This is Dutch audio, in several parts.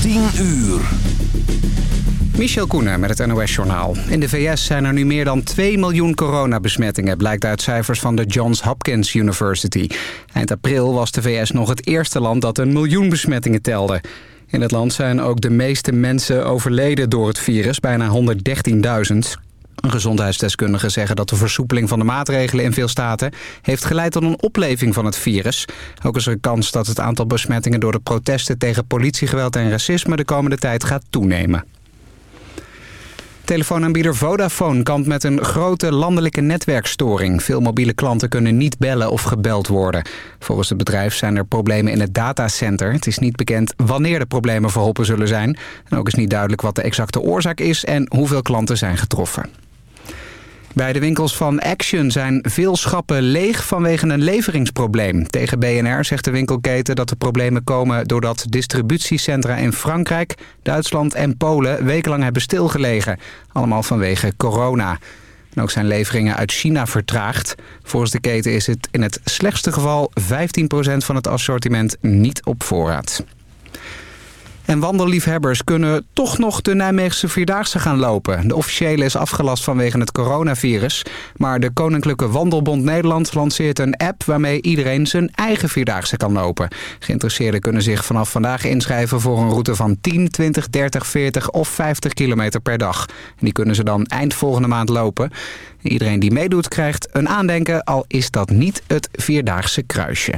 10 uur. Michel Koenen met het NOS-journaal. In de VS zijn er nu meer dan 2 miljoen coronabesmettingen... blijkt uit cijfers van de Johns Hopkins University. Eind april was de VS nog het eerste land dat een miljoen besmettingen telde. In het land zijn ook de meeste mensen overleden door het virus, bijna 113.000. Gezondheidsdeskundigen zeggen dat de versoepeling van de maatregelen in veel staten... heeft geleid tot een opleving van het virus. Ook is er een kans dat het aantal besmettingen door de protesten tegen politiegeweld en racisme... de komende tijd gaat toenemen. Telefoonaanbieder Vodafone kampt met een grote landelijke netwerkstoring. Veel mobiele klanten kunnen niet bellen of gebeld worden. Volgens het bedrijf zijn er problemen in het datacenter. Het is niet bekend wanneer de problemen verholpen zullen zijn. En ook is niet duidelijk wat de exacte oorzaak is en hoeveel klanten zijn getroffen. Bij de winkels van Action zijn veel schappen leeg vanwege een leveringsprobleem. Tegen BNR zegt de winkelketen dat de problemen komen doordat distributiecentra in Frankrijk, Duitsland en Polen wekenlang hebben stilgelegen. Allemaal vanwege corona. En ook zijn leveringen uit China vertraagd. Volgens de keten is het in het slechtste geval 15% van het assortiment niet op voorraad. En wandelliefhebbers kunnen toch nog de Nijmeegse Vierdaagse gaan lopen. De officiële is afgelast vanwege het coronavirus. Maar de Koninklijke Wandelbond Nederland lanceert een app... waarmee iedereen zijn eigen Vierdaagse kan lopen. Geïnteresseerden kunnen zich vanaf vandaag inschrijven... voor een route van 10, 20, 30, 40 of 50 kilometer per dag. En die kunnen ze dan eind volgende maand lopen. Iedereen die meedoet krijgt een aandenken... al is dat niet het Vierdaagse kruisje.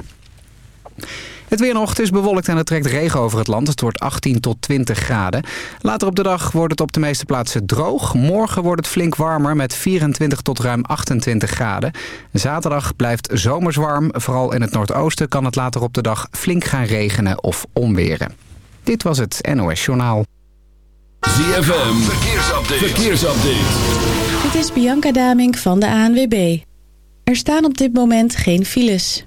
Het weer nog, is bewolkt en het trekt regen over het land. Het wordt 18 tot 20 graden. Later op de dag wordt het op de meeste plaatsen droog. Morgen wordt het flink warmer met 24 tot ruim 28 graden. Zaterdag blijft zomers warm. Vooral in het noordoosten kan het later op de dag flink gaan regenen of onweren. Dit was het NOS Journaal. ZFM, verkeersupdate. verkeersupdate. Dit is Bianca Damink van de ANWB. Er staan op dit moment geen files.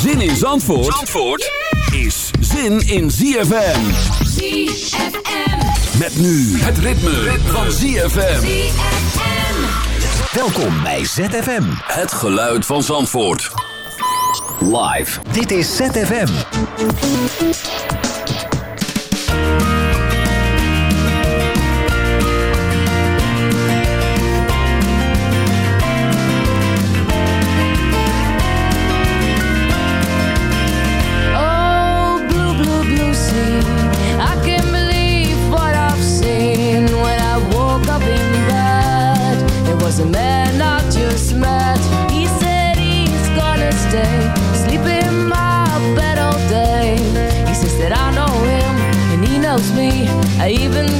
Zin in Zandvoort, Zandvoort is zin in ZFM. ZFM. Met nu het ritme, van ZFM. Welkom bij ZFM. Het geluid van Zandvoort. Live. Dit is ZFM. I even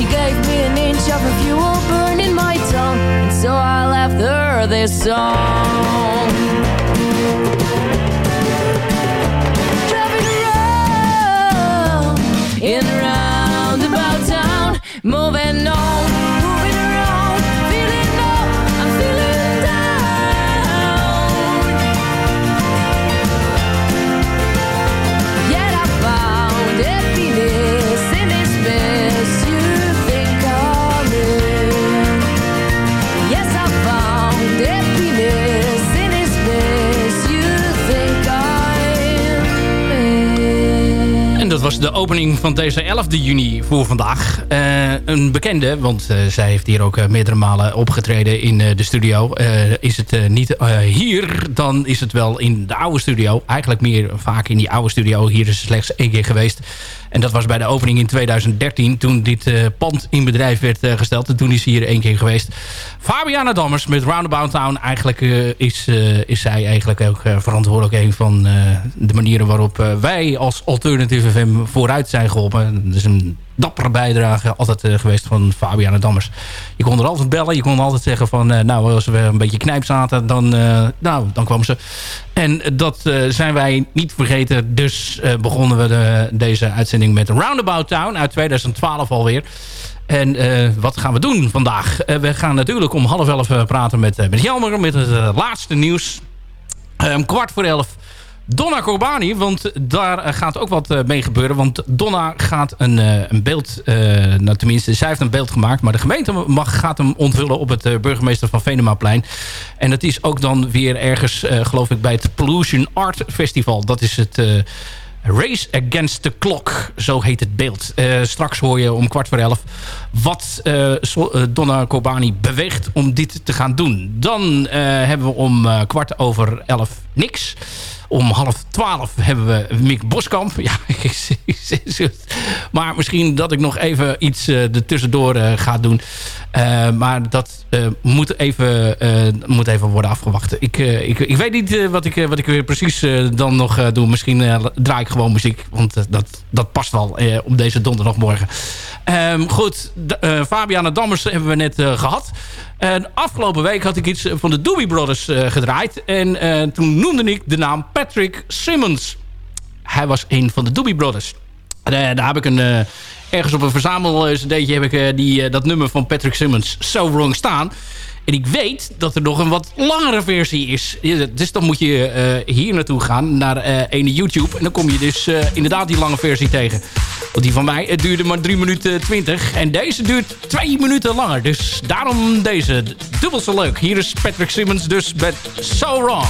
She gave me an inch of her fuel burning my tongue, and so I left her this song. Was de opening van deze 11e juni voor vandaag. Eh, een bekende, want eh, zij heeft hier ook eh, meerdere malen opgetreden in de studio. Is het niet hier, dan is het wel in de oude studio. Eigenlijk meer vaak in die oude studio. Hier is slechts één keer geweest. En dat was bij de opening in 2013, toen dit eh, pand in bedrijf werd eh, gesteld. En toen is ze hier één keer geweest. Fabiana Dammers met Roundabout Town. Eigenlijk eh, is, is zij eigenlijk ook verantwoordelijk een van de manieren waarop wij als Alternative FM vooruit zijn geholpen. Dat is een dappere bijdrage altijd eh, geweest van Fabiana Dammers. Je kon er altijd bellen. Je kon altijd zeggen van... eh, nou, als we een beetje knijp zaten, dan, eh, nou, dan kwam ze. En dat zijn wij niet vergeten. Dus begonnen we de, deze uitzending met Roundabout Town uit 2012 alweer. En wat gaan we doen vandaag? We gaan natuurlijk om half elf praten met, met Jelmer... met het laatste nieuws. Om kwart voor elf Donna Corbani, want daar eh, gaat ook wat eh, mee gebeuren. Want Donna gaat een, eh, een beeld, eh, nou tenminste, zij heeft een beeld gemaakt... maar de gemeente mag, gaat hem onthullen op het burgemeester van Venemaplein. En dat is ook dan weer ergens, geloof ik, bij het Pollution Art Festival. Dat is het... Race Against the Clock, zo heet het beeld. Straks hoor je om kwart voor elf wat eh, eh, Donna Kobani beweegt om dit te gaan doen. Dan eh, hebben we om kwart over elf niks. Om half twaalf hebben we Mick Boskamp. Ja, maar misschien dat ik nog even iets eh ertussendoor eh, ga doen. Maar dat moet, even, moet even worden afgewacht. Ik, ik, ik weet niet wat, ik, wat ik weer precies dan nog doe. Misschien draai ik gewoon muziek. Want dat, dat past wel op deze donderdagmorgen. Ehm, goed, d- eh, Fabiana Dammers hebben we net eh, gehad. En afgelopen week had ik iets van de Doobie Brothers eh, gedraaid. En toen noemde ik de naam Patrick Simmons. Hij was een van de Doobie Brothers. Daar heb ik een, ergens op een verzamel heb ik die, dat nummer van Patrick Simmons So Wrong staan. En ik weet dat er nog een wat langere versie is. Dus dan moet je eh, hier naartoe gaan, naar eh ene YouTube. En dan kom je dus eh, inderdaad die lange versie tegen. Want die van mij het duurde maar 3 minuten 20. En deze duurt 2 minuten langer. Dus daarom deze. Dubbel zo leuk. Hier is Patrick Simmons dus met So Wrong.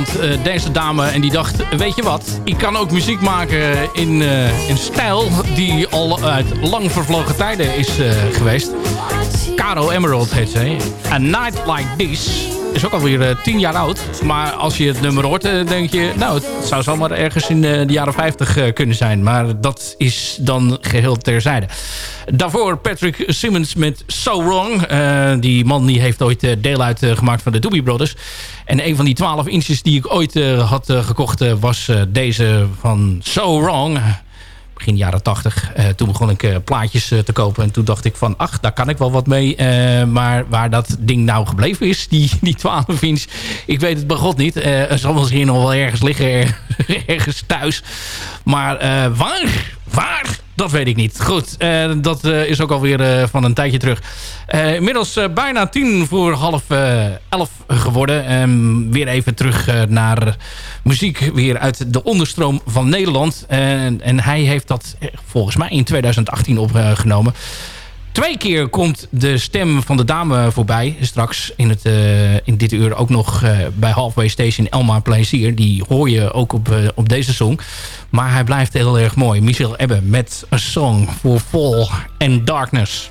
Nederland uh, deze dame en die dacht... weet je wat, ik kan ook muziek maken in een stijl... die al uit lang vervlogen tijden is uh, geweest. Caro Emerald heet ze. A Night Like This is ook alweer uh, tien jaar oud. Maar als je het nummer hoort, denk je... nou, het zou zomaar ergens in de jaren 50 kunnen zijn. Maar dat is dan geheel terzijde. Daarvoor Patrick Simmons met So Wrong. die man die heeft ooit deel uitgemaakt van de Doobie Brothers. En een van die 12 inches die ik ooit had gekocht... was deze van So Wrong begin jaren tachtig. Uh, toen begon ik plaatjes te kopen. En toen dacht ik van, ach, daar kan ik wel wat mee. maar waar dat ding nou gebleven is, die, die 12 inch... ik weet het bij god niet. er zal misschien nog wel ergens liggen, ergens thuis. Maar waar, waar dat weet ik niet. Goed, uh, dat uh, is ook alweer uh, van een tijdje terug. inmiddels bijna tien voor half elf geworden. Um, weer even terug naar muziek weer uit de onderstroom van Nederland. en hij heeft dat volgens mij in 2018 opgenomen. Twee keer komt de stem van de dame voorbij. Straks in, het, uh, in dit uur ook nog uh, bij Halfway Station Elma Plezier. Die hoor je ook op, uh, op deze song. Maar hij blijft heel erg mooi. Michel Ebbe met een song voor Fall and Darkness.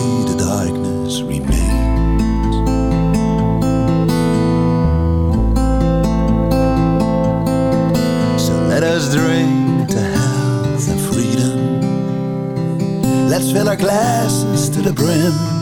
the brim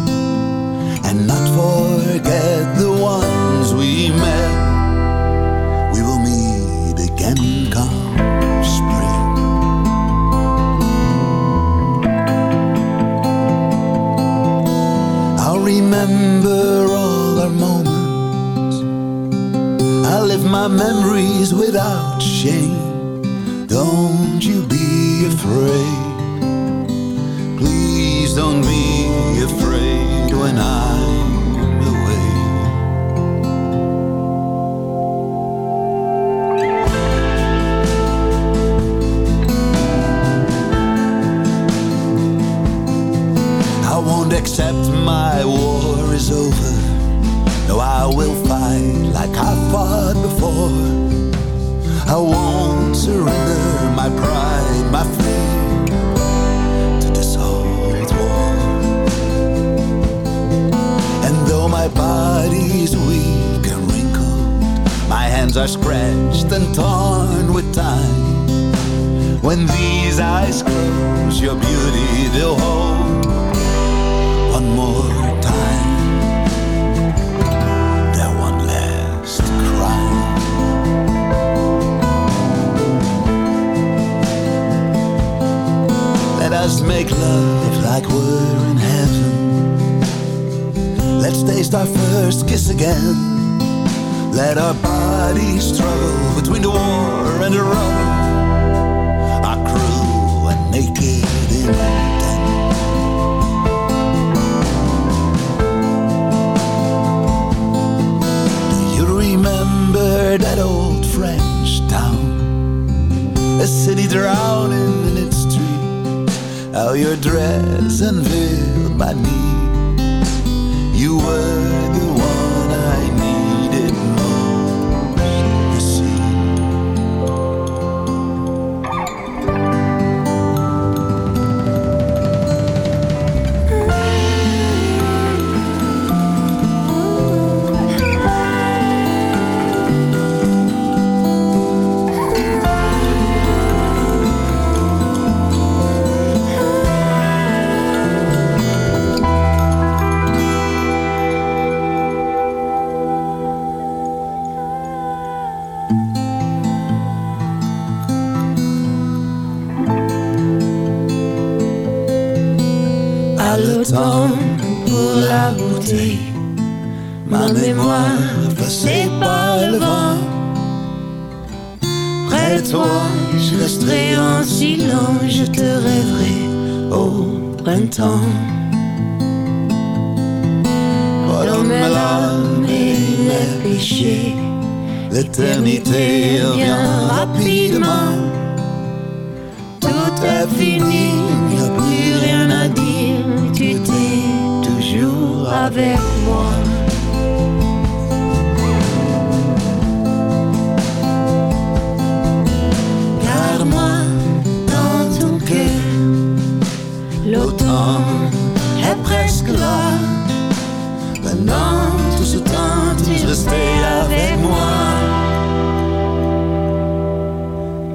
your dress unveiled my knee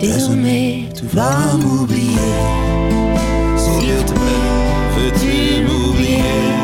désormais tu vas m'oublier. S'il te plaît, veux-tu m'oublier?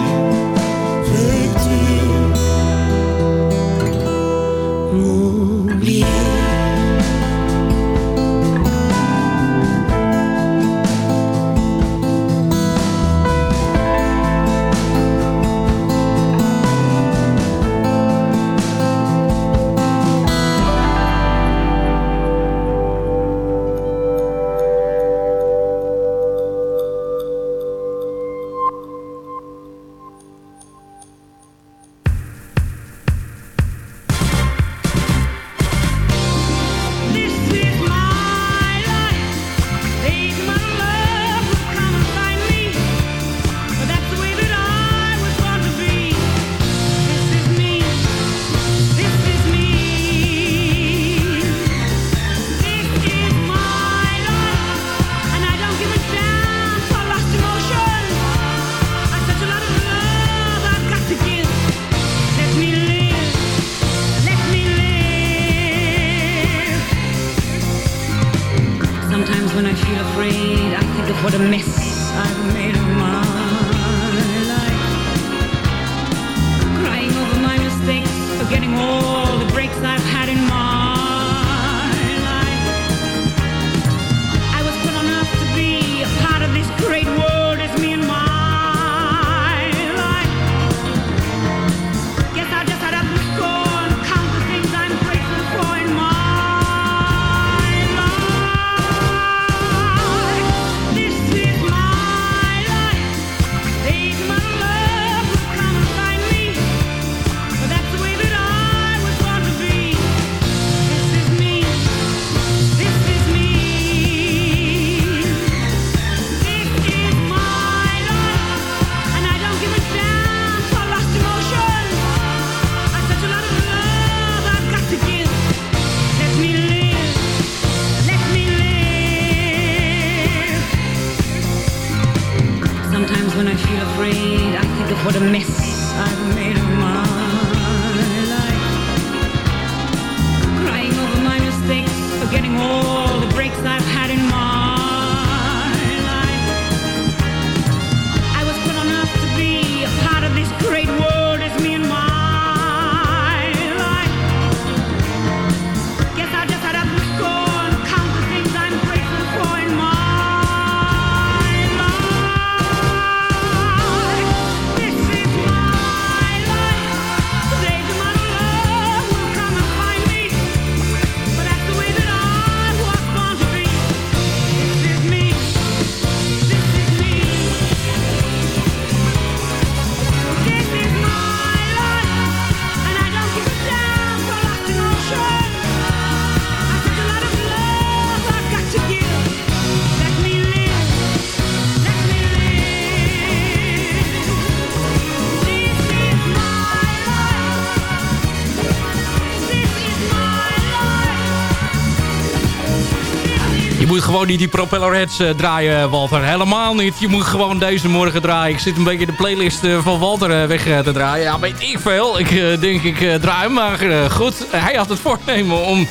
gewoon niet die propellerheads eh, draaien, Walter. Helemaal niet. Je moet gewoon deze morgen draaien. Ik zit een beetje de playlist eh, van Walter eh, weg te draaien. Ja, weet ik veel. Ik denk ik draai hem. Maar goed, hij had het voornemen om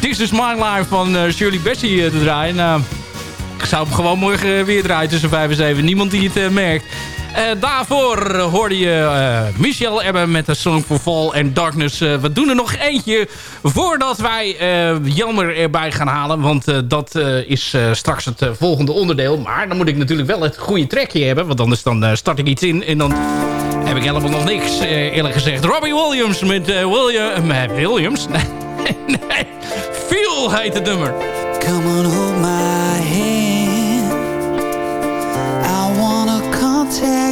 This Is My Life van Shirley Bessie te draaien. Nou, ik zou hem gewoon morgen weer draaien tussen 5 en 7. Niemand die het merkt. Eh, daarvoor hoorde je eh, Michel Ebben met de Song for Fall and Darkness. Eh, we doen er nog eentje voordat wij Jelmer erbij gaan halen. Want dat is straks het volgende onderdeel. Maar dan moet ik natuurlijk wel het goede trekje hebben. Want anders dan start ik iets in en dan heb ik helemaal nog niks, eerlijk gezegd. Robbie Williams met William, Williams? nee, Feel heet het nummer. Come on, hold my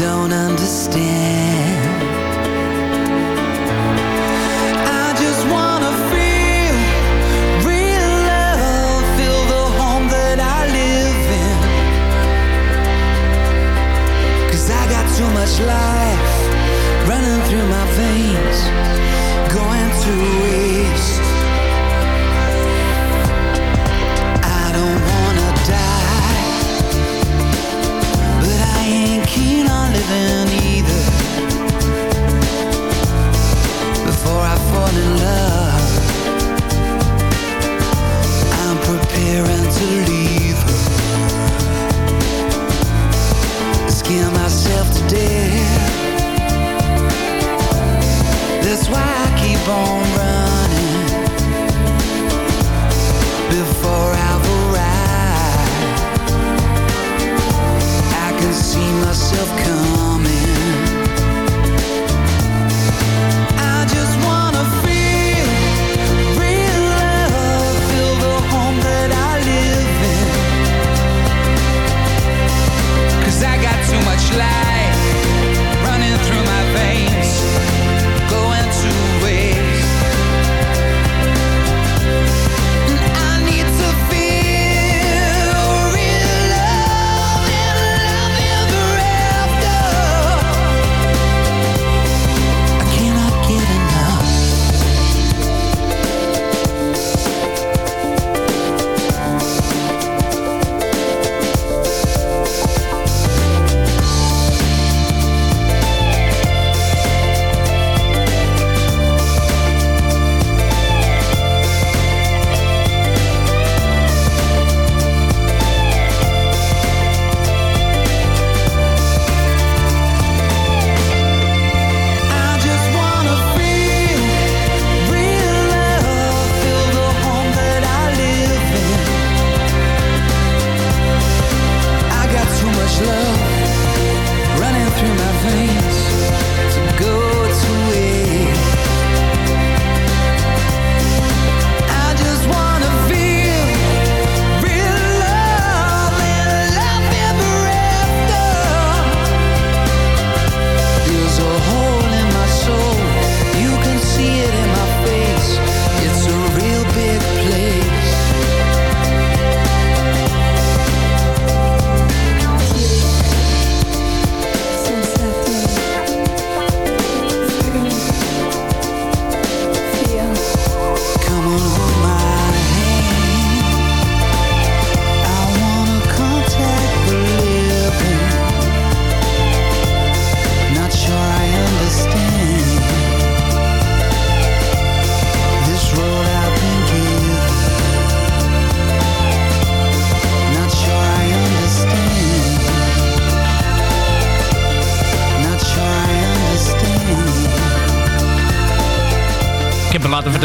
don't understand. I just wanna feel real love, feel the home that I live in. 'Cause I got too much life to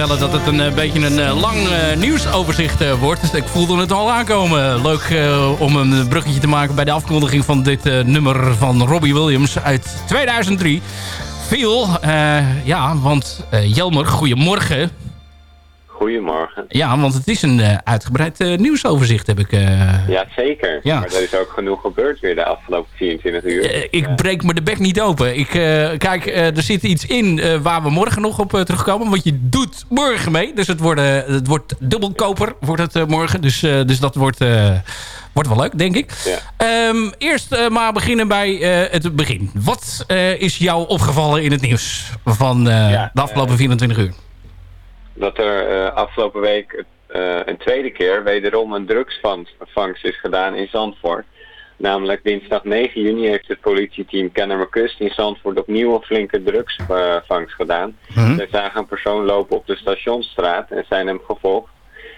dat het een eh, beetje een eh, lang eh, nieuwsoverzicht wordt. Dus ik voelde het al aankomen. Leuk om een bruggetje te maken bij de afkondiging van dit nummer van Robbie Williams uit 2003. Veel, ja, want Jelmer, goedemorgen. Ja, want het is een eh, uitgebreid eh, nieuwsoverzicht, heb ik. eh. Ja, zeker. Ja. Maar er is ook genoeg gebeurd weer de afgelopen 24 uur. Ik breek me de bek niet open. Ik, kijk, er zit iets in waar we morgen nog op terugkomen. Want je doet morgen mee. Dus het, worden, het wordt dubbelkoper wordt het, morgen. Dus, dus dat wordt, wordt wel leuk, denk ik. Ja. Ehm, eerst maar beginnen bij het begin. Wat is jou opgevallen in het nieuws van Ja, de afgelopen 24 uur? Dat er eh, afgelopen week eh, een tweede keer wederom een drugsvangst is gedaan in Zandvoort. Namelijk dinsdag 9 juni heeft het politieteam Kennemerkust in Zandvoort opnieuw een flinke drugsvangst gedaan. Mhm. Zij zagen een persoon lopen op de stationsstraat en zijn hem gevolgd.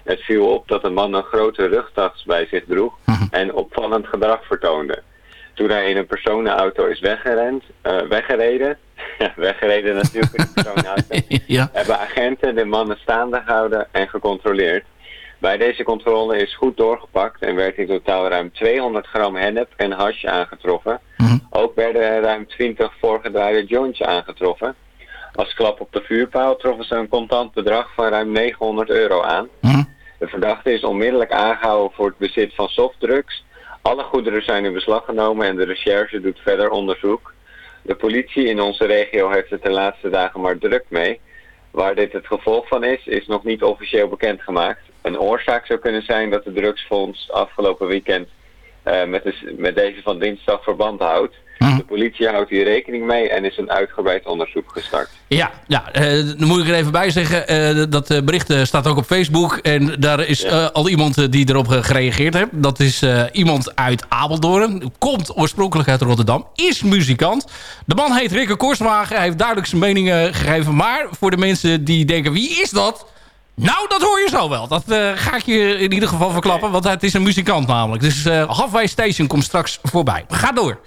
Het viel op dat de man een grote rugtas bij zich droeg en opvallend gedrag vertoonde. Toen hij in een personenauto is weggerend, eh, weggereden, weggereden natuurlijk in personenauto, ja. hebben agenten de mannen staande gehouden en gecontroleerd. Bij deze controle is goed doorgepakt en werd in totaal ruim 200 gram hennep en hash aangetroffen. Ook werden er ruim 20 voorgedraaide joints aangetroffen. Als klap op de vuurpaal troffen ze een contant bedrag van ruim 900 euro aan. De verdachte is onmiddellijk aangehouden voor het bezit van softdrugs. Alle goederen zijn in beslag genomen en de recherche doet verder onderzoek. De politie in onze regio heeft het de laatste dagen maar druk mee. Waar dit het gevolg van is, is nog niet officieel bekendgemaakt. Een oorzaak zou kunnen zijn dat de drugsfonds afgelopen weekend eh, met, met deze van dinsdag verband houdt. De politie houdt hier rekening mee en is een uitgebreid onderzoek gestart. Ja, ja eh, dan moet ik er even bij zeggen. eh, dat eh, bericht staat ook op Facebook. En daar is al iemand die erop gereageerd heeft. Dat is iemand uit Apeldoorn. Komt oorspronkelijk uit Rotterdam. Is muzikant. De man heet Rikke Korswagen. Hij heeft duidelijk zijn mening eh, gegeven. Maar voor de mensen die denken, wie is dat? Nou, dat hoor je zo wel. Dat ga ik je in ieder geval verklappen. Want het is een muzikant namelijk. Dus Halfway Station komt straks voorbij. Ga door.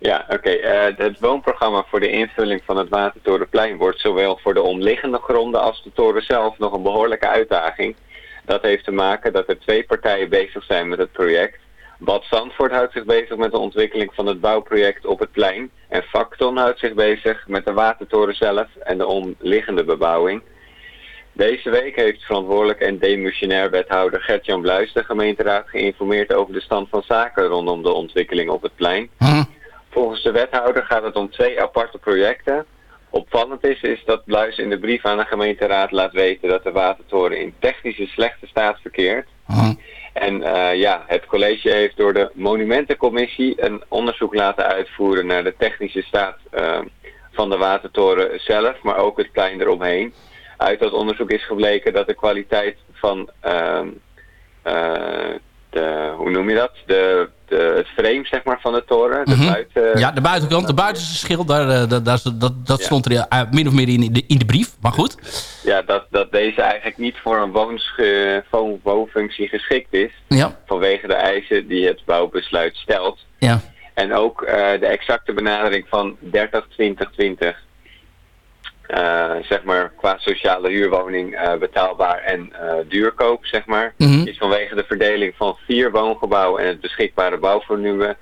Ja, oké. eh, het woonprogramma voor de invulling van het Watertorenplein wordt zowel voor de omliggende gronden als de toren zelf nog een behoorlijke uitdaging. Dat heeft te maken dat er twee partijen bezig zijn met het project. Bad Zandvoort houdt zich bezig met de ontwikkeling van het bouwproject op het plein. En Facton houdt zich bezig met de watertoren zelf en de omliggende bebouwing. Deze week heeft verantwoordelijk en demissionair wethouder Gert-Jan Bluis de gemeenteraad geïnformeerd over de stand van zaken rondom de ontwikkeling op het plein. Volgens de wethouder gaat het om twee aparte projecten. Opvallend is, is dat Bluis in de brief aan de gemeenteraad laat weten dat de watertoren in technische slechte staat verkeert. En eh, ja, het college heeft door de monumentencommissie een onderzoek laten uitvoeren naar de technische staat eh, van de watertoren zelf, maar ook het plein eromheen. Uit dat onderzoek is gebleken dat de kwaliteit van ehm, eh, de, hoe noem je dat? De, de, het frame zeg maar van de toren, de Mhm. buiten, Ja, de buitenkant, de buitenste schild, daar, eh, daar, daar- dat, dat stond er eh, min of meer in de, in de brief. Maar goed. ja, dat, dat deze eigenlijk niet voor een woonfunctie geschikt is. Ja. Vanwege de eisen die het bouwbesluit stelt. Ja. En ook eh, de exacte benadering van 30-20-20. Eh, zeg maar qua sociale huurwoning eh, betaalbaar en eh, duurkoop, zeg maar. Mhm. Is vanwege de verdeling van vier woongebouwen en het beschikbare bouwvolume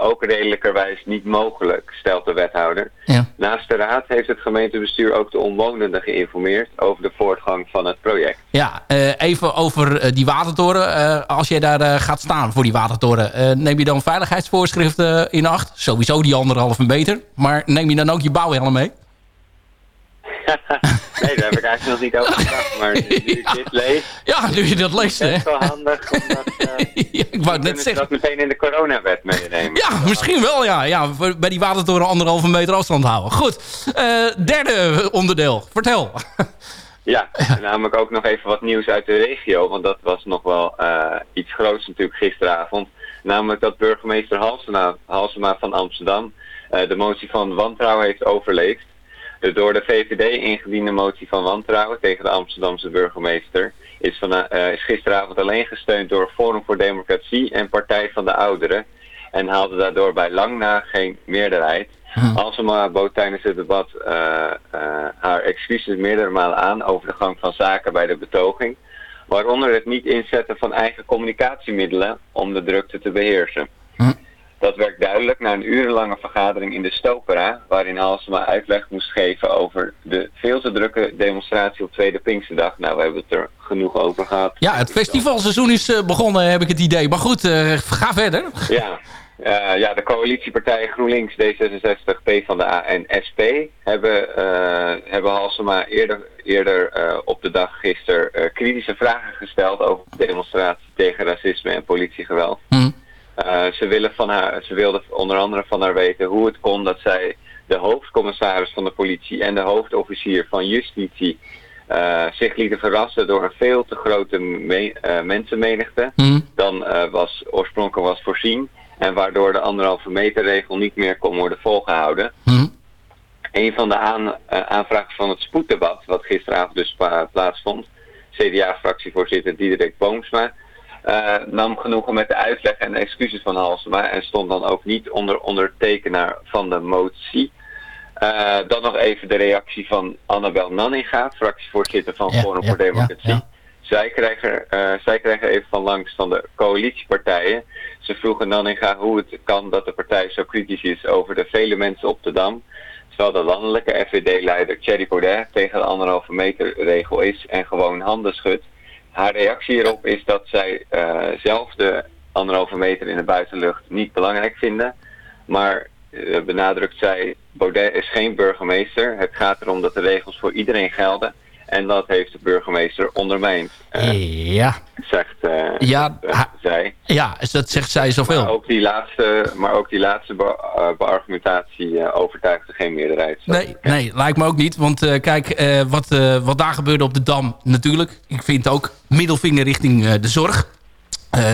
ook redelijkerwijs niet mogelijk, stelt de wethouder. Ja. Naast de raad heeft het gemeentebestuur ook de omwonenden geïnformeerd over de voortgang van het project. Ja, even over die watertoren. Als jij daar gaat staan voor die watertoren, neem je dan veiligheidsvoorschriften in acht? Sowieso die anderhalve meter. Maar neem je dan ook je bouwhelm mee? nee, daar heb ik eigenlijk nog niet over gedacht, maar nu ik dit lees, Ja, nu je dat leest, hè? best wel handig om dat... eh, ik wou het net zeggen. dat meteen in de coronawet meenemen. Ja, misschien wel, ja. ja. Bij die watertoren anderhalve meter afstand houden. Goed, eh, derde onderdeel. Vertel. Ja, en namelijk ook nog even wat nieuws uit de regio, want dat was nog wel eh, iets groots natuurlijk gisteravond. Namelijk dat burgemeester Halsema, Halsema van Amsterdam de motie van wantrouwen heeft overleefd. De door de VVD ingediende motie van wantrouwen tegen de Amsterdamse burgemeester is, van, eh, is gisteravond alleen gesteund door Forum voor Democratie en Partij van de Ouderen en haalde daardoor bij lang na geen meerderheid. Halsema bood tijdens het debat eh, eh, haar excuses meerdere malen aan over de gang van zaken bij de betoging, waaronder het niet inzetten van eigen communicatiemiddelen om de drukte te beheersen. Dat werd duidelijk na een urenlange vergadering in de Stopera, waarin Halsema uitleg moest geven over de veel te drukke demonstratie op Tweede Pinksterdag. Nou, we hebben het er genoeg over gehad. Ja, het festivalseizoen is eh, begonnen, heb ik het idee. Maar goed, eh, ga verder. Ja, eh, ja, de coalitiepartijen GroenLinks, D66, PvdA en SP hebben, eh, hebben Halsema eerder, eerder op de dag gisteren kritische vragen gesteld over de demonstratie tegen racisme en politiegeweld. Eh, ze, willen van haar, ze wilden onder andere van haar weten hoe het kon dat zij de hoofdcommissaris van de politie en de hoofdofficier van justitie eh, zich lieten verrassen door een veel te grote me- eh, mensenmenigte dan eh, was oorspronkelijk was voorzien. En waardoor de anderhalve meter regel niet meer kon worden volgehouden. Een van de aan, aanvragen van het spoeddebat, wat gisteravond dus pla- plaatsvond, CDA-fractievoorzitter Diederik Boomsma, eh, nam genoegen met de uitleg en de excuses van Halsema en stond dan ook niet onder ondertekenaar van de motie. Eh, dan nog even de reactie van Annabel Nanninga, fractievoorzitter van Ja, Forum ja, voor Democratie. ja. Zij, krijgen, eh, zij krijgen even van langs van de coalitiepartijen. Ze vroegen Nanninga hoe het kan dat de partij zo kritisch is over de vele mensen op de Dam. Terwijl de landelijke FVD-leider Thierry Baudet tegen de anderhalve meter regel is en gewoon handen schudt. Haar reactie hierop is dat zij eh, zelf de anderhalve meter in de buitenlucht niet belangrijk vinden. Maar eh, benadrukt zij, Baudet is geen burgemeester. Het gaat erom dat de regels voor iedereen gelden. En dat heeft de burgemeester ondermijnd, Ja, zegt eh, Ja, ha- zij. ja dus dat zegt zij Maar zoveel. ook die laatste, maar ook die laatste be- beargumentatie overtuigde geen meerderheid. Nee, nee, lijkt me ook niet. Want kijk, wat, wat daar gebeurde op de Dam natuurlijk. Ik vind ook middelvinger richting de zorg.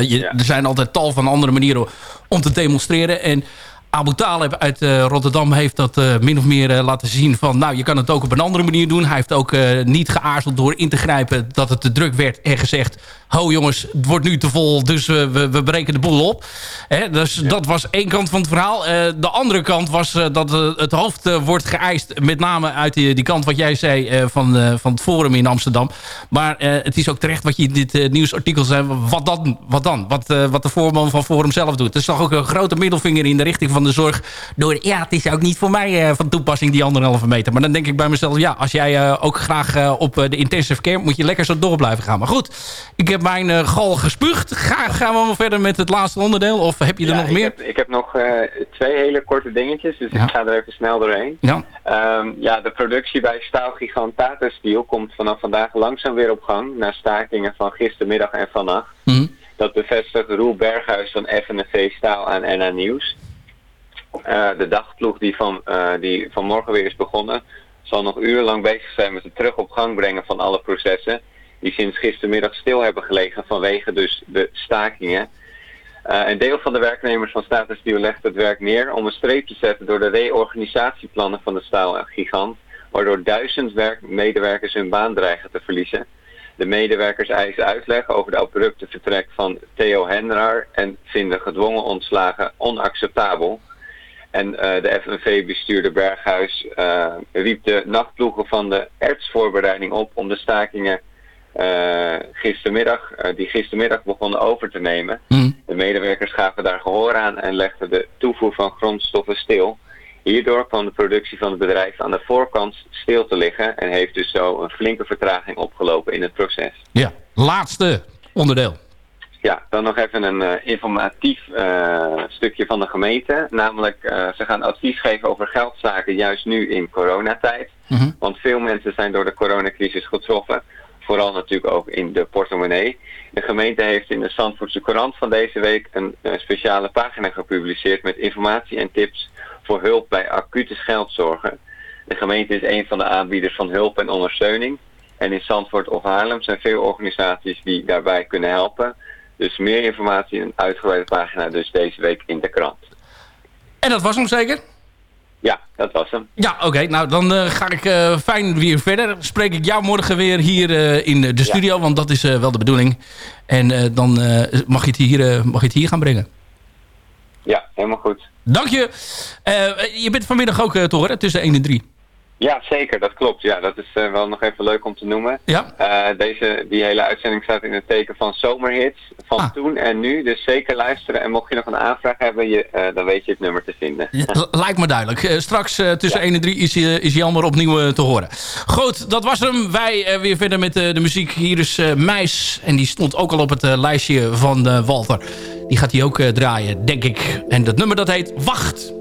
Je, Er zijn altijd tal van andere manieren om te demonstreren. En Abu Talib uit eh, Rotterdam heeft dat eh, min of meer eh, laten zien van... nou, je kan het ook op een andere manier doen. Hij heeft ook niet geaarzeld door in te grijpen dat het te druk werd en gezegd... ho jongens, het wordt nu te vol, dus we, we breken de boel op. Hè, dus dat was één kant van het verhaal. De andere kant was dat het hoofd wordt geëist... met name uit die, die kant wat jij zei van, van het Forum in Amsterdam. Maar het is ook terecht wat je in dit nieuwsartikel zei. Wat dan? Wat dan? Wat, wat de voorman van Forum zelf doet. Het is toch ook een grote middelvinger in de richting van de zorg. Door, ja, het is ook niet voor mij eh, van toepassing die anderhalve meter. Maar dan denk ik bij mezelf, ja, als jij eh, ook graag eh, op de intensive care... moet je lekker zo door blijven gaan. Maar goed, ik heb mijn gal gespuugd. Ga, gaan we maar verder met het laatste onderdeel? Of heb je er Ja, nog ik meer? Heb, ik heb nog twee hele korte dingetjes, dus Ja. ik ga er even snel doorheen. Ja. Ehm, ja, de productie bij staalgigant Tata Steel komt vanaf vandaag langzaam weer op gang. Na stakingen van gistermiddag en vannacht. Mhm. Dat bevestigt Roel Berghuis van FNV Staal aan NA Nieuws. Eh, de dagploeg die, van, eh, die vanmorgen weer is begonnen... zal nog urenlang bezig zijn met het terug op gang brengen van alle processen... die sinds gistermiddag stil hebben gelegen vanwege dus de stakingen... Eh, een deel van de werknemers van Status Steel legt het werk neer om een streep te zetten door de reorganisatieplannen van de staalgigant, waardoor duizend werk medewerkers hun baan dreigen te verliezen. De medewerkers eisen uitleg over de abrupte vertrek van Theo Henraar en vinden gedwongen ontslagen onacceptabel. En eh, de FNV-bestuurder Berghuis eh, riep de nachtploegen van de ertsvoorbereiding op om de stakingen eh, gistermiddag, die gistermiddag begonnen over te nemen. De medewerkers gaven daar gehoor aan en legden de toevoer van grondstoffen stil. Hierdoor kwam de productie van het bedrijf aan de voorkant stil te liggen en heeft dus zo een flinke vertraging opgelopen in het proces. Ja, laatste onderdeel. Ja, dan nog even een eh, informatief eh, stukje van de gemeente. Namelijk, eh, ze gaan advies geven over geldzaken juist nu in coronatijd. Want veel mensen zijn door de coronacrisis getroffen. Vooral natuurlijk ook in de portemonnee. De gemeente heeft in de Zandvoortse Courant van deze week een, speciale pagina gepubliceerd met informatie en tips voor hulp bij acute geldzorgen. De gemeente is een van de aanbieders van hulp en ondersteuning. En in Zandvoort of Haarlem zijn veel organisaties die daarbij kunnen helpen. Dus meer informatie en een uitgebreide pagina dus deze week in de krant. En dat was hem zeker? Ja, dat was hem. Ja, oké. Nou, dan eh, ga ik eh, fijn weer verder. Spreek ik jou morgen weer hier eh, in de studio, want dat is wel de bedoeling. En dan mag, je het hier, mag je het hier gaan brengen. Ja, helemaal goed. Dank je. Je bent vanmiddag ook te horen, tussen 1 en 3. Ja, zeker, dat klopt. Ja, dat is eh, wel nog even leuk om te noemen. Ja. Eh, deze, die hele uitzending staat in het teken van zomerhits van Ah. toen en nu. Dus zeker luisteren. En mocht je nog een aanvraag hebben, je, eh, dan weet je het nummer te vinden. Lijkt me duidelijk. Straks tussen 1 en 3 is, is Jelmer opnieuw te horen. Goed, dat was hem. Wij weer verder met de muziek. Hier is Meis. En die stond ook al op het lijstje van Walter. Die gaat hij ook draaien, denk ik. En dat nummer dat heet Wacht.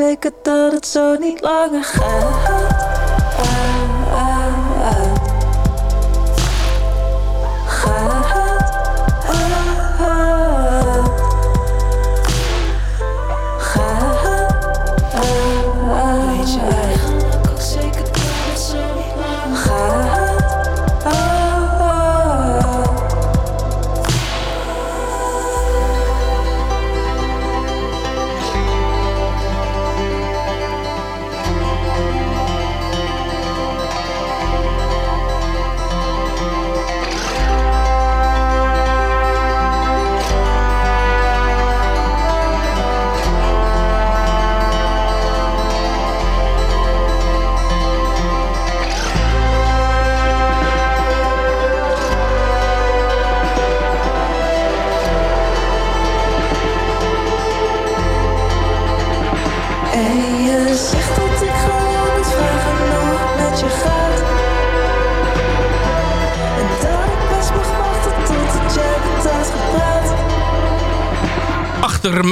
Zeker dat het zo niet langer gaat?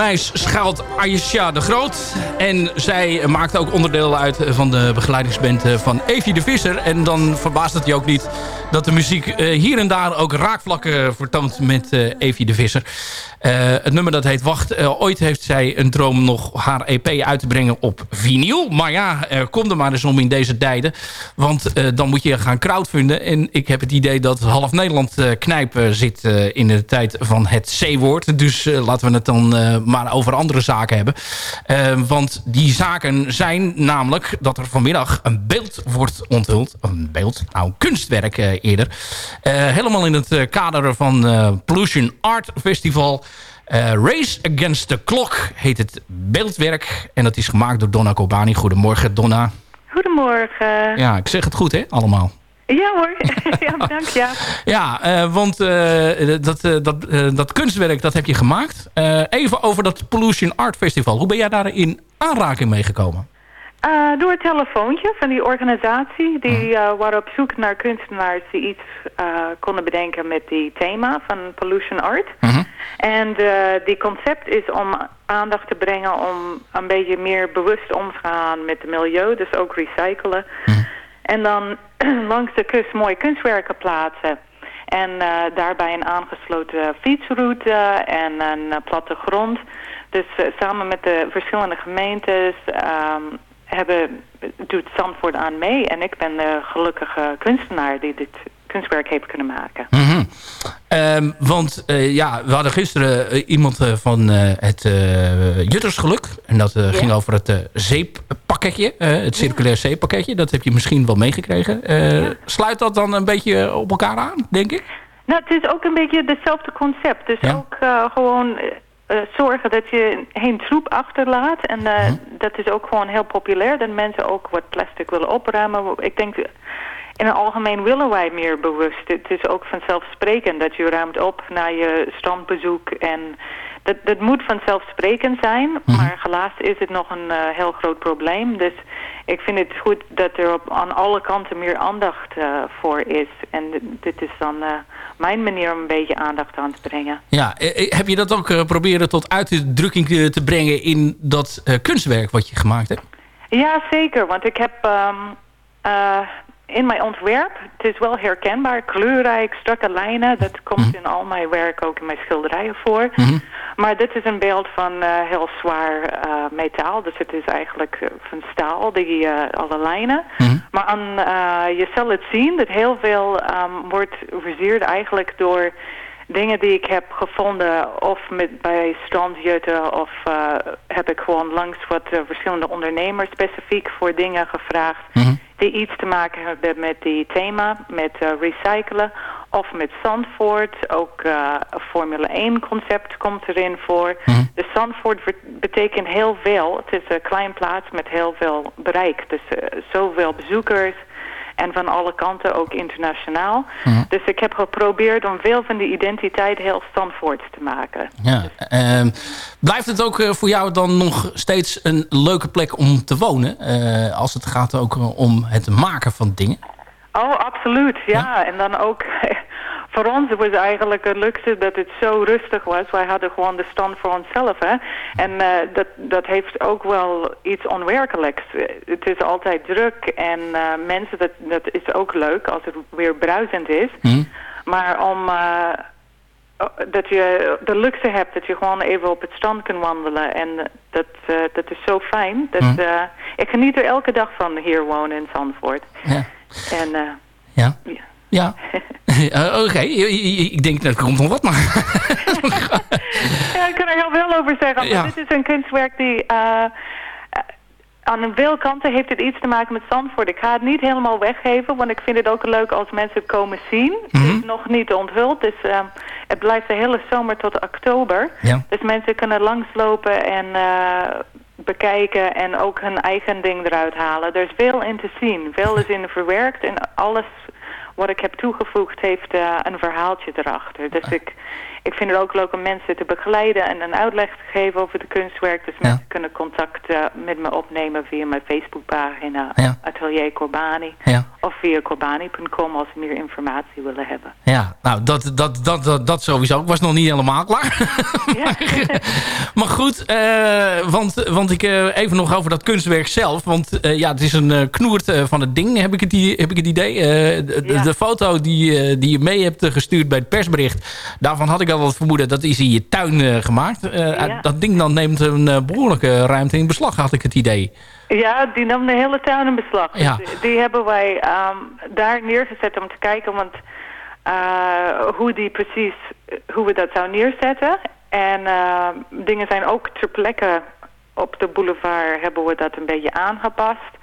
Meis schuilt Aisha de Groot. En zij maakt ook onderdeel uit van de begeleidingsband eh, van Evie de Visser. En dan verbaast het je ook niet dat de muziek eh, hier en daar ook raakvlakken vertoont met eh, Evie de Visser. Eh, het nummer dat heet Wacht. Eh, ooit heeft zij een droom nog haar EP uit te brengen op vinyl. Maar ja, eh, kom er maar eens om in deze tijden. Want dan moet je gaan crowdfunden. En ik heb het idee dat half Nederland knijpen zit in de tijd van het C-woord. Dus laten we het dan maar over andere zaken hebben. Want die zaken zijn namelijk dat er vanmiddag een beeld wordt onthuld. Een beeld, nou kunstwerk eerder. Helemaal in het kader van Pollution Art Festival. Eh, Race Against the Clock heet het beeldwerk. En dat is gemaakt door Donna Kobani. Goedemorgen Donna. Goedemorgen. Ja, ik zeg het goed hè, allemaal. Ja hoor, ja, bedankt ja. Ja, eh, want eh, dat, dat, dat kunstwerk dat heb je gemaakt. Even over dat Pollution Art Festival. Hoe ben jij daar in aanraking mee gekomen? Eh, door het telefoontje van die organisatie. Die eh, waren op zoek naar kunstenaars die iets eh, konden bedenken met die thema van pollution art. En eh, die concept is om aandacht te brengen om een beetje meer bewust om te gaan met het milieu. Dus ook recyclen. En dan langs de kust mooie kunstwerken plaatsen. En daarbij een aangesloten fietsroute en een eh, plattegrond. Dus samen met de verschillende gemeentes ehm, hebben, doet Zandvoort aan mee. En ik ben de gelukkige kunstenaar die dit kunstwerk heeft kunnen maken. Ehm, want eh, ja, we hadden gisteren eh, iemand eh, van het Juttersgeluk. En dat ging over het zeeppakketje. het circulair zeeppakketje. Dat heb je misschien wel meegekregen. Sluit dat dan een beetje op elkaar aan, denk ik? Nou, het is ook een beetje hetzelfde concept. Dus Ja. ook gewoon eh, zorgen dat je geen troep achterlaat. En eh, dat is ook gewoon heel populair. Dat mensen ook wat plastic willen opruimen. Ik denk, in het algemeen willen wij meer bewust. Het is ook vanzelfsprekend dat je ruimt op na je strandbezoek. En dat, dat moet vanzelfsprekend zijn. Maar helaas is het nog een eh, heel groot probleem. Dus ik vind het goed dat er op, aan alle kanten meer aandacht voor is. En dit- is dan mijn manier om een beetje aandacht aan te brengen. Ja, eh, eh, heb je dat ook eh, proberen tot uitdrukking te brengen in dat kunstwerk wat je gemaakt hebt? Ja, zeker. Want ik heb eh, in mijn ontwerp, het is wel herkenbaar, kleurrijk, strakke lijnen. Dat komt in al mijn werk, ook in mijn schilderijen voor. Maar dit is een beeld van eh, heel zwaar eh, metaal. Dus het is eigenlijk eh, van staal, die, alle lijnen. Maar aan, je zal het zien dat heel veel ehm, wordt versierd eigenlijk door dingen die ik heb gevonden of met, bij strandjutten of heb ik gewoon langs wat verschillende ondernemers specifiek voor dingen gevraagd die iets te maken hebben met die thema, met eh, recyclen of met Zandvoort. Ook een Formule 1 concept komt erin voor. Dus Zandvoort ver- betekent heel veel. Het is een klein plaats met heel veel bereik. Dus eh, zoveel bezoekers en van alle kanten ook internationaal. Dus ik heb geprobeerd om veel van die identiteit heel Zandvoorts te maken. Ja. ehm, blijft het ook eh, voor jou dan nog steeds een leuke plek om te wonen? eh, als het gaat ook om het maken van dingen? Oh, absoluut, ja. En dan ook, voor ons was eigenlijk het luxe dat het zo rustig was. Wij hadden gewoon de stand voor onszelf, hè. En eh, dat, dat heeft ook wel iets onwerkelijks. Het is altijd druk en eh, mensen, dat, dat is ook leuk als het weer bruisend is. Maar om... eh, dat je de luxe hebt dat je gewoon even op het strand kunt wandelen. En dat, eh, dat is zo fijn. Dat, Hm. eh, ik geniet er elke dag van hier wonen in Zandvoort. Ja. En Ja. Ja. Eh, Oké, ik denk dat er komt nog wat, maar... ja, ik kan er heel veel over zeggen. Ja. Dit is een kunstwerk die... eh, eh, aan veel kanten heeft het iets te maken met Zandvoort. Ik ga het niet helemaal weggeven, want ik vind het ook leuk als mensen het komen zien. Het is nog niet onthuld, dus het blijft de hele zomer tot oktober. Ja. Dus mensen kunnen langslopen en bekijken en ook hun eigen ding eruit halen. Er is veel in te zien. Veel is in verwerkt en alles wat ik heb toegevoegd heeft eh, een verhaaltje erachter. Dus ik, ik vind het ook leuk om mensen te begeleiden en een uitleg te geven over de kunstwerk. Dus mensen kunnen contact eh, met me opnemen via mijn Facebookpagina Ja. Atelier Corbani. Ja. Of via corbani.com als ze meer informatie willen hebben. Ja, nou, dat, dat, dat, dat, dat sowieso. Ik was nog niet helemaal klaar. maar goed, eh, want, want ik eh, even nog over dat kunstwerk zelf. Want eh, ja, het is een eh, knoert eh, van het ding, heb ik het, heb ik het idee. Eh, de, de- de foto die, eh, die je mee hebt eh, gestuurd bij het persbericht... daarvan had ik al wat vermoeden, dat is in je tuin eh, gemaakt. Eh, Ja. Dat ding dan neemt een eh, behoorlijke ruimte in beslag, had ik het idee. Ja, die nam de hele tuin in beslag. Ja. Dus die, hebben wij ehm, daar neergezet om te kijken want, eh, hoe die precies, hoe we dat zouden neerzetten. En eh, dingen zijn ook ter plekke op de boulevard hebben we dat een beetje aangepast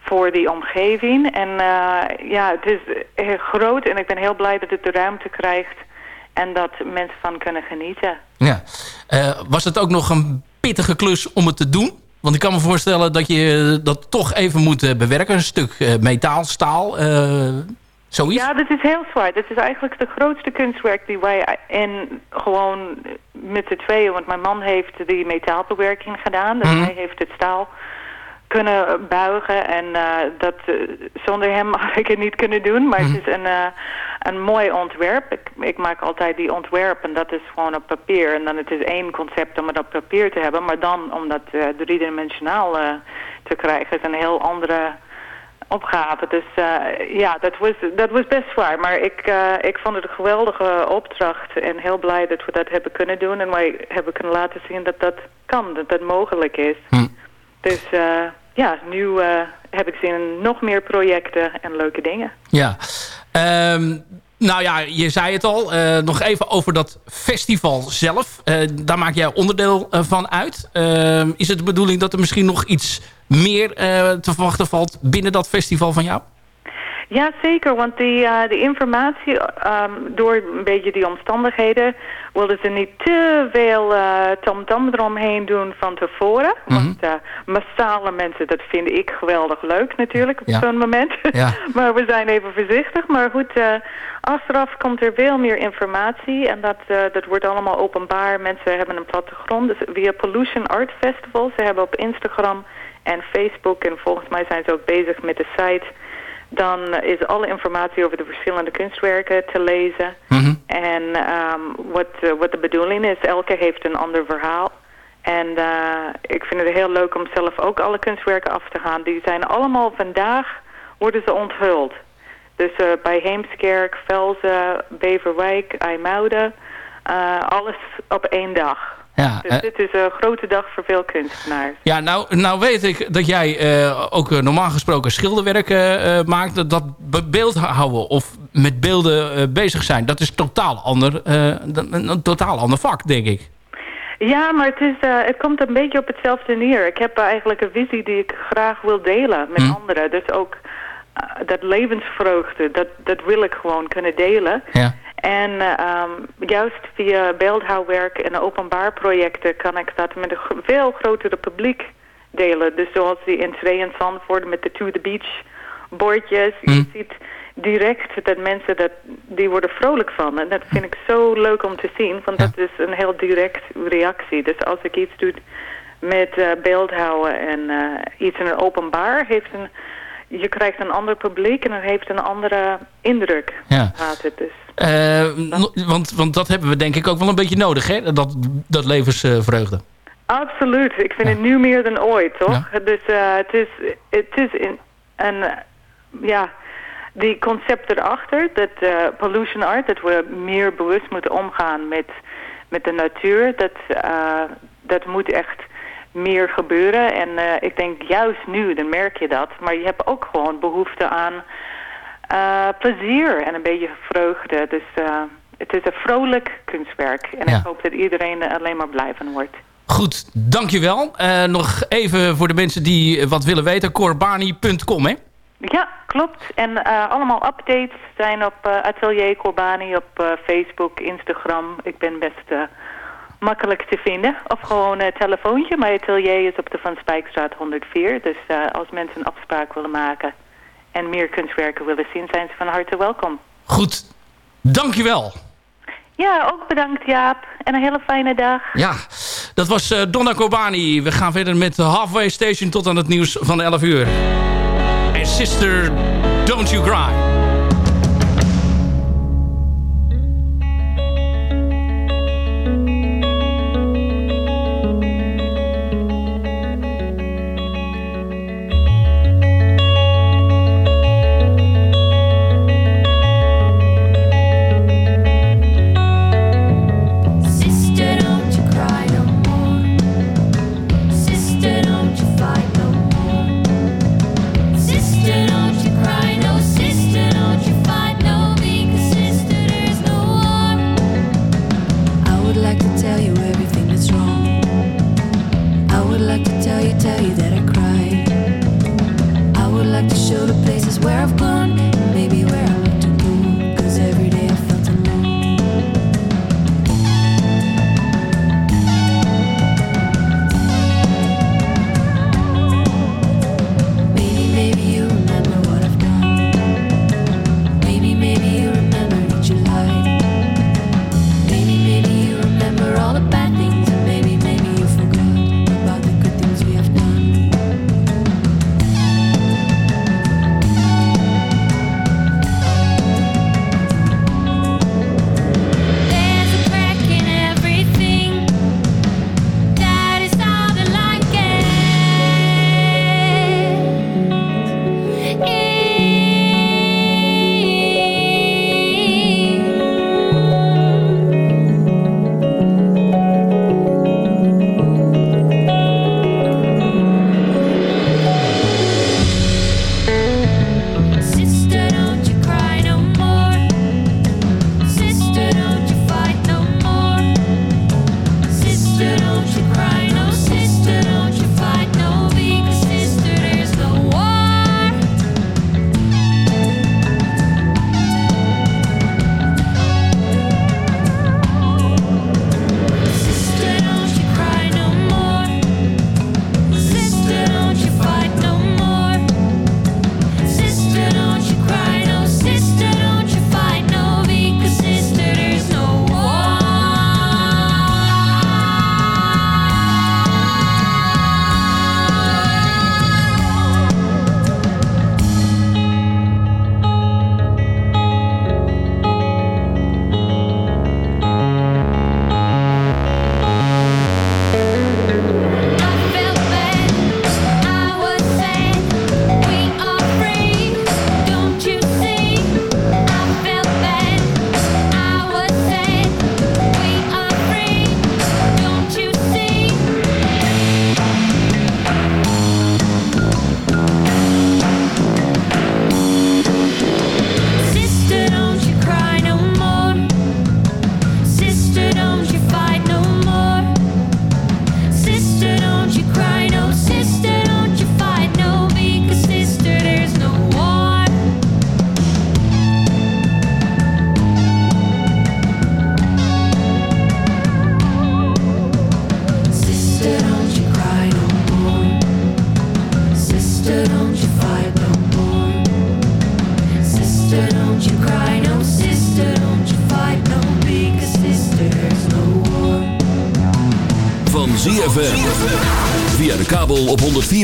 voor die omgeving. En eh, ja, het is heel groot en ik ben heel blij dat het de ruimte krijgt en dat mensen van kunnen genieten. Ja. Eh, was het ook nog een pittige klus om het te doen? Want ik kan me voorstellen dat je eh, dat toch even moet eh, bewerken. Een stuk eh, metaal, staal, eh, zoiets. Ja, dit is heel zwaar. Dit is eigenlijk de grootste kunstwerk die wij in gewoon met z'n tweeën, want mijn man heeft die metaalbewerking gedaan, dus Mhm. hij heeft het staal kunnen buigen. En eh, dat, eh, zonder hem had ik het niet kunnen doen. Maar het is een, eh, een mooi ontwerp. Ik, ik maak altijd die ontwerp en dat is gewoon op papier. En dan het is één concept om het op papier te hebben. Maar dan om dat driedimensionaal te krijgen is een heel andere opgave. Dus ja, dat was, dat was best zwaar. Maar ik, ik vond het een geweldige opdracht en heel blij dat we dat hebben kunnen doen. En wij hebben kunnen laten zien dat dat kan, dat dat mogelijk is. Dus eh, ja, nu eh, heb ik zin in nog meer projecten en leuke dingen. Ja. Ehm, nou ja, je zei het al. eh, nog even over dat festival zelf. Eh, daar maak jij onderdeel van uit. Ehm, is het de bedoeling dat er misschien nog iets meer te verwachten valt binnen dat festival van jou? Ja, zeker. Want die, eh, die informatie, ehm, door een beetje die omstandigheden, wilden ze niet te veel eh, tamtam eromheen doen van tevoren. Want eh, massale mensen, dat vind ik geweldig leuk natuurlijk op Ja. zo'n moment. Ja. maar we zijn even voorzichtig. Maar goed, achteraf komt er veel meer informatie en dat, dat wordt allemaal openbaar. Mensen hebben een plattegrond. Dus via Pollution Art Festival, ze hebben op Instagram en Facebook en volgens mij zijn ze ook bezig met de site dan is alle informatie over de verschillende kunstwerken te lezen. En ehm, wat, eh, wat de bedoeling is, elke heeft een ander verhaal. En eh, ik vind het heel leuk om zelf ook alle kunstwerken af te gaan. Die zijn allemaal vandaag, worden ze onthuld. Dus eh, bij Heemskerk, Velzen, Beverwijk, IJmuiden, alles op één dag. Ja, Dus eh, dit is een grote dag voor veel kunstenaars. Ja, nou, nou weet ik dat jij eh, ook eh, normaal gesproken schilderwerk maakt. Dat, dat be- beeldhouden of met beelden bezig zijn, dat is totaal ander, een, een totaal ander vak, denk ik. Ja, maar het, is, het komt een beetje op hetzelfde neer. Ik heb eigenlijk een visie die ik graag wil delen met Hm. anderen. Dus ook dat levensvreugde, dat, dat wil ik gewoon kunnen delen. Ja. En ehm, juist via beeldhouwwerk en openbaar projecten kan ik dat met een veel grotere publiek delen. Dus zoals die in Twee en Zandvoort met de To The Beach bordjes. Je ziet direct dat mensen dat, die worden vrolijk van. En dat vind ik zo leuk om te zien, want dat is een heel direct reactie. Dus als ik iets doe met eh, beeldhouden en eh, iets in een openbaar, heeft een, je krijgt een ander publiek en het heeft een andere indruk. Ja. Het dus. Eh, want, want dat hebben we denk ik ook wel een beetje nodig, hè? Dat, dat levensvreugde. Absoluut. Ik vind het nu meer dan ooit, toch? Dus eh, het is, het is in, een, ja, die concept erachter, dat eh, pollution art, dat we meer bewust moeten omgaan met, met de natuur, dat, eh, dat moet echt meer gebeuren. En ik denk juist nu, dan merk je dat. Maar je hebt ook gewoon behoefte aan eh, plezier en een beetje vreugde. Dus eh, het is een vrolijk kunstwerk. En Ja. ik hoop dat iedereen er alleen maar blij van wordt. Goed, dankjewel. Eh nog even voor de mensen die wat willen weten. Corbani.com, hè? Ja, klopt. En allemaal updates zijn op Atelier Corbani op Facebook, Instagram. Ik ben best makkelijk te vinden. Of gewoon een telefoontje. Mijn atelier is op de Van Spijkstraat 104. Dus als mensen een afspraak willen maken en meer kunstwerken willen zien, zijn ze van harte welkom. Goed, dankjewel. Ja, ook bedankt Jaap. En een hele fijne dag. Ja, dat was eh, Donna Corbani. We gaan verder met Halfway Station tot aan het nieuws van 11 uur. En Sister, Don't You Cry.